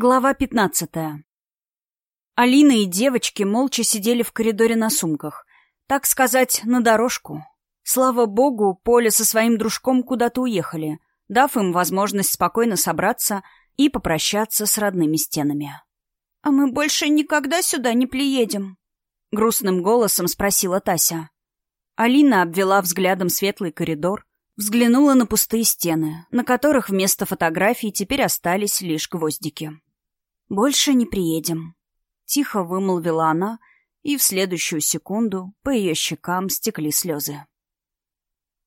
Глава пятнадцатая. Алина и девочки молча сидели в коридоре на сумках. Так сказать, на дорожку. Слава богу, Поля со своим дружком куда-то уехали, дав им возможность спокойно собраться и попрощаться с родными стенами. «А мы больше никогда сюда не приедем?» — грустным голосом спросила Тася. Алина обвела взглядом светлый коридор, взглянула на пустые стены, на которых вместо фотографий теперь остались лишь гвоздики. «Больше не приедем», — тихо вымолвила она, и в следующую секунду по ее щекам стекли слезы.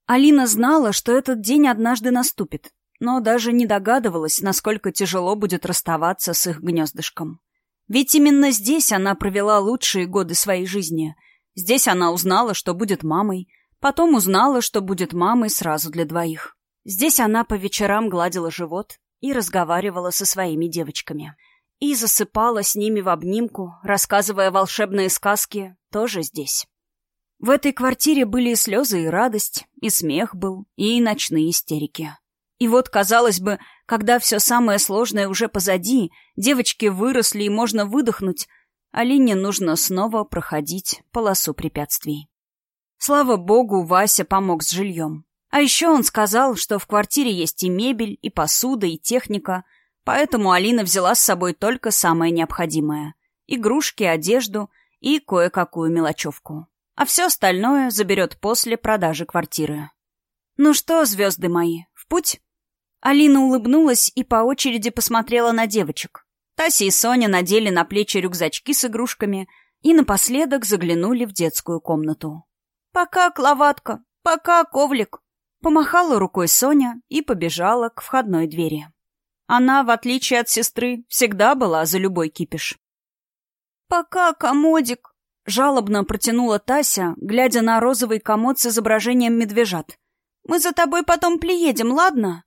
Алина знала, что этот день однажды наступит, но даже не догадывалась, насколько тяжело будет расставаться с их гнездышком. Ведь именно здесь она провела лучшие годы своей жизни. Здесь она узнала, что будет мамой, потом узнала, что будет мамой сразу для двоих. Здесь она по вечерам гладила живот и разговаривала со своими девочками — и засыпала с ними в обнимку, рассказывая волшебные сказки, тоже здесь. В этой квартире были и слезы, и радость, и смех был, и ночные истерики. И вот, казалось бы, когда все самое сложное уже позади, девочки выросли и можно выдохнуть, Алине нужно снова проходить полосу препятствий. Слава богу, Вася помог с жильем. А еще он сказал, что в квартире есть и мебель, и посуда, и техника — Поэтому Алина взяла с собой только самое необходимое — игрушки, одежду и кое-какую мелочевку. А все остальное заберет после продажи квартиры. «Ну что, звезды мои, в путь?» Алина улыбнулась и по очереди посмотрела на девочек. Тася и Соня надели на плечи рюкзачки с игрушками и напоследок заглянули в детскую комнату. «Пока, Кловатка! Пока, Ковлик!» Помахала рукой Соня и побежала к входной двери. Она, в отличие от сестры, всегда была за любой кипиш. «Пока, комодик!» — жалобно протянула Тася, глядя на розовый комод с изображением медвежат. «Мы за тобой потом приедем, ладно?»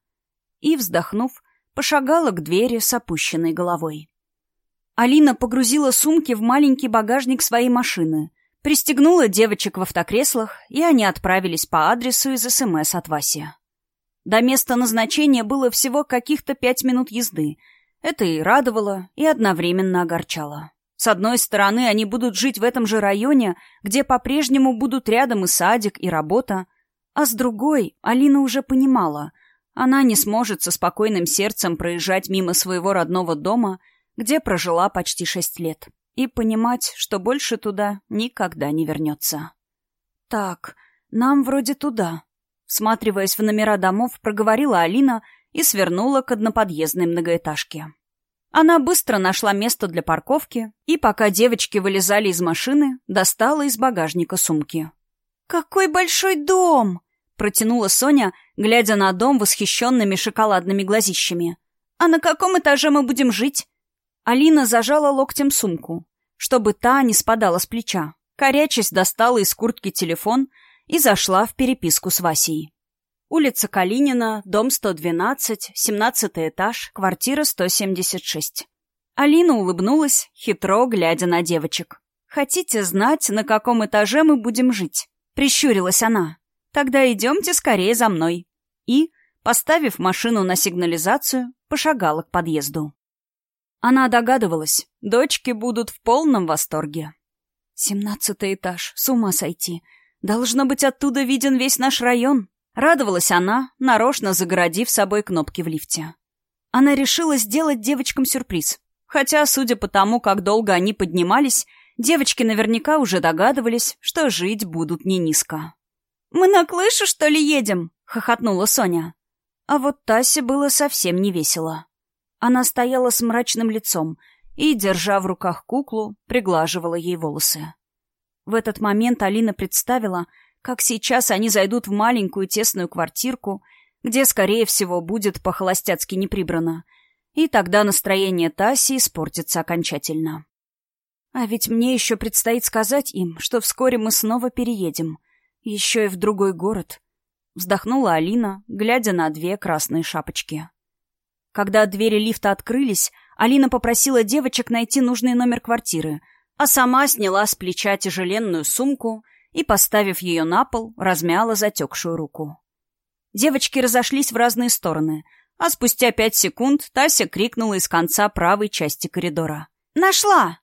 И, вздохнув, пошагала к двери с опущенной головой. Алина погрузила сумки в маленький багажник своей машины, пристегнула девочек в автокреслах, и они отправились по адресу из СМС от Васи. До места назначения было всего каких-то пять минут езды. Это и радовало, и одновременно огорчало. С одной стороны, они будут жить в этом же районе, где по-прежнему будут рядом и садик, и работа. А с другой, Алина уже понимала, она не сможет со спокойным сердцем проезжать мимо своего родного дома, где прожила почти шесть лет, и понимать, что больше туда никогда не вернется. «Так, нам вроде туда», Всматриваясь в номера домов, проговорила Алина и свернула к одноподъездной многоэтажке. Она быстро нашла место для парковки и, пока девочки вылезали из машины, достала из багажника сумки. «Какой большой дом!» — протянула Соня, глядя на дом восхищенными шоколадными глазищами. «А на каком этаже мы будем жить?» Алина зажала локтем сумку, чтобы та не спадала с плеча. Корячась достала из куртки телефон — и зашла в переписку с Васей. Улица Калинина, дом 112, 17 этаж, квартира 176. Алина улыбнулась, хитро глядя на девочек. «Хотите знать, на каком этаже мы будем жить?» Прищурилась она. «Тогда идемте скорее за мной». И, поставив машину на сигнализацию, пошагала к подъезду. Она догадывалась, дочки будут в полном восторге. «Семнадцатый этаж, с ума сойти. Должно быть, оттуда виден весь наш район. Радовалась она, нарочно загородив собой кнопки в лифте. Она решила сделать девочкам сюрприз. Хотя, судя по тому, как долго они поднимались, девочки наверняка уже догадывались, что жить будут не низко. «Мы на крышу, что ли, едем?» — хохотнула Соня. А вот Тасе было совсем не весело. Она стояла с мрачным лицом и, держа в руках куклу, приглаживала ей волосы. В этот момент Алина представила, как сейчас они зайдут в маленькую тесную квартирку, где, скорее всего, будет по-холостяцки не. И тогда настроение Таси испортится окончательно. А ведь мне еще предстоит сказать им, что вскоре мы снова переедем. Еще и в другой город. Вздохнула Алина, глядя на две красные шапочки. Когда двери лифта открылись, Алина попросила девочек найти нужный номер квартиры — а сама сняла с плеча тяжеленную сумку и, поставив ее на пол, размяла затекшую руку. Девочки разошлись в разные стороны. а спустя пять секунд Тася крикнула из конца правой части коридора. «Нашла!»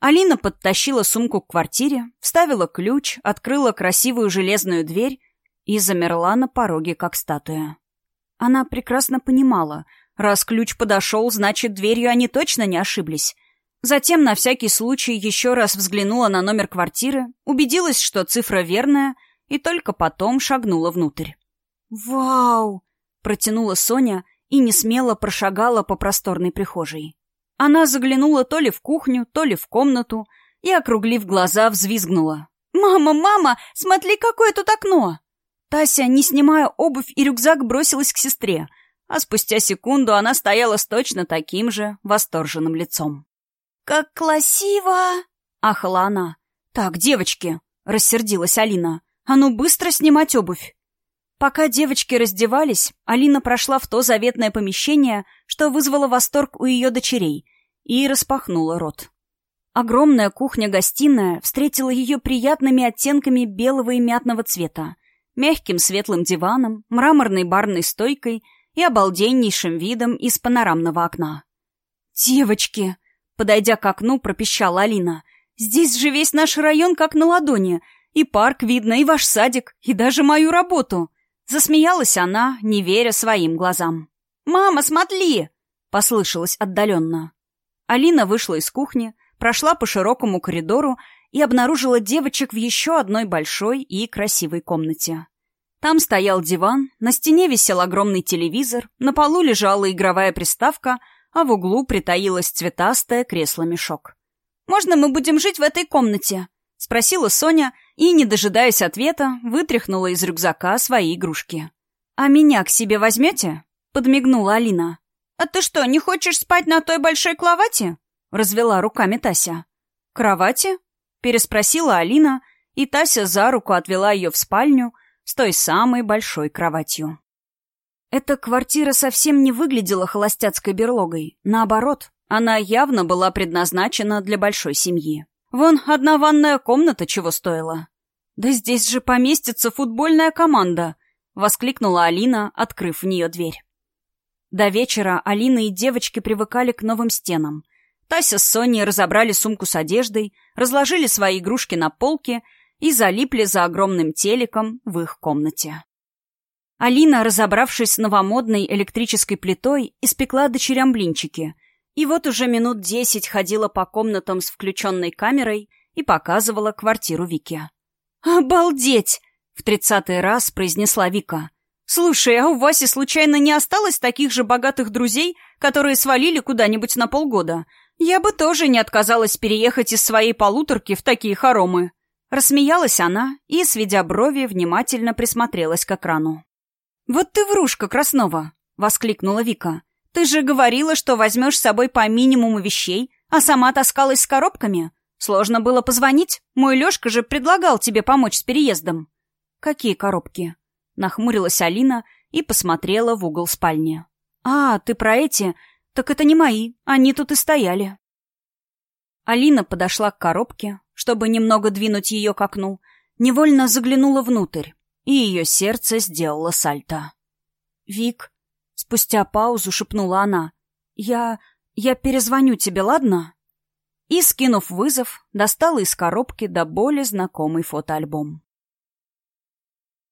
Алина подтащила сумку к квартире, вставила ключ, открыла красивую железную дверь и замерла на пороге, как статуя. Она прекрасно понимала, раз ключ подошел, значит, дверью они точно не ошиблись. Затем на всякий случай еще раз взглянула на номер квартиры, убедилась, что цифра верная, и только потом шагнула внутрь. «Вау!» — протянула Соня и несмело прошагала по просторной прихожей. Она заглянула то ли в кухню, то ли в комнату и, округлив глаза, взвизгнула. «Мама, мама, смотри, какое тут окно!» Тася, не снимая обувь и рюкзак, бросилась к сестре, а спустя секунду она стояла с точно таким же восторженным лицом. «Как красиво!» — ахала она. «Так, девочки!» — рассердилась Алина. «А ну быстро снимать обувь!» Пока девочки раздевались, Алина прошла в то заветное помещение, что вызвало восторг у ее дочерей, и распахнула рот. Огромная кухня-гостиная встретила ее приятными оттенками белого и мятного цвета, мягким светлым диваном, мраморной барной стойкой и обалденнейшим видом из панорамного окна. «Девочки!» — подойдя к окну, пропищала Алина. «Здесь же весь наш район как на ладони. И парк видно, и ваш садик, и даже мою работу!» Засмеялась она, не веря своим глазам. «Мама, смотри!» — послышалось отдаленно. Алина вышла из кухни, прошла по широкому коридору и обнаружила девочек в еще одной большой и красивой комнате. Там стоял диван, на стене висел огромный телевизор, на полу лежала игровая приставка, а в углу притаилось цветастое кресло-мешок. «Можно мы будем жить в этой комнате?» — спросила Соня и, не дожидаясь ответа, вытряхнула из рюкзака свои игрушки. «А меня к себе возьмете?» — подмигнула Алина. «А ты что, не хочешь спать на той большой кровати?» — развела руками Тася. «Кровати?» — переспросила Алина, и Тася за руку отвела ее в спальню с той самой большой кроватью. Эта квартира совсем не выглядела холостяцкой берлогой. Наоборот, она явно была предназначена для большой семьи. Вон одна ванная комната чего стоила. «Да здесь же поместится футбольная команда!» — воскликнула Алина, открыв в нее дверь. До вечера Алина и девочки привыкали к новым стенам. Тася с Соней разобрали сумку с одеждой, разложили свои игрушки на полке и залипли за огромным телеком в их комнате. Алина, разобравшись с новомодной электрической плитой, испекла дочерям блинчики — и вот уже минут десять ходила по комнатам с включенной камерой и показывала квартиру Вики. «Обалдеть!» — в тридцатый раз произнесла Вика. «Слушай, а у Васи случайно не осталось таких же богатых друзей, которые свалили куда-нибудь на полгода? Я бы тоже не отказалась переехать из своей полуторки в такие хоромы». Рассмеялась она и, сведя брови, внимательно присмотрелась к экрану. «Вот ты врушка, Краснова!» — воскликнула Вика. Ты же говорила, что возьмешь с собой по минимуму вещей, а сама таскалась с коробками. Сложно было позвонить. Мой Лёшка же предлагал тебе помочь с переездом. Какие коробки? Нахмурилась Алина и посмотрела в угол спальни. А, ты про эти? Так это не мои. Они тут и стояли. Алина подошла к коробке, чтобы немного двинуть ее к окну, невольно заглянула внутрь, и ее сердце сделало сальто. «Вик», Спустя паузу шепнула она. «Я... я перезвоню тебе, ладно?» И, скинув вызов, достала из коробки до боли знакомый фотоальбом.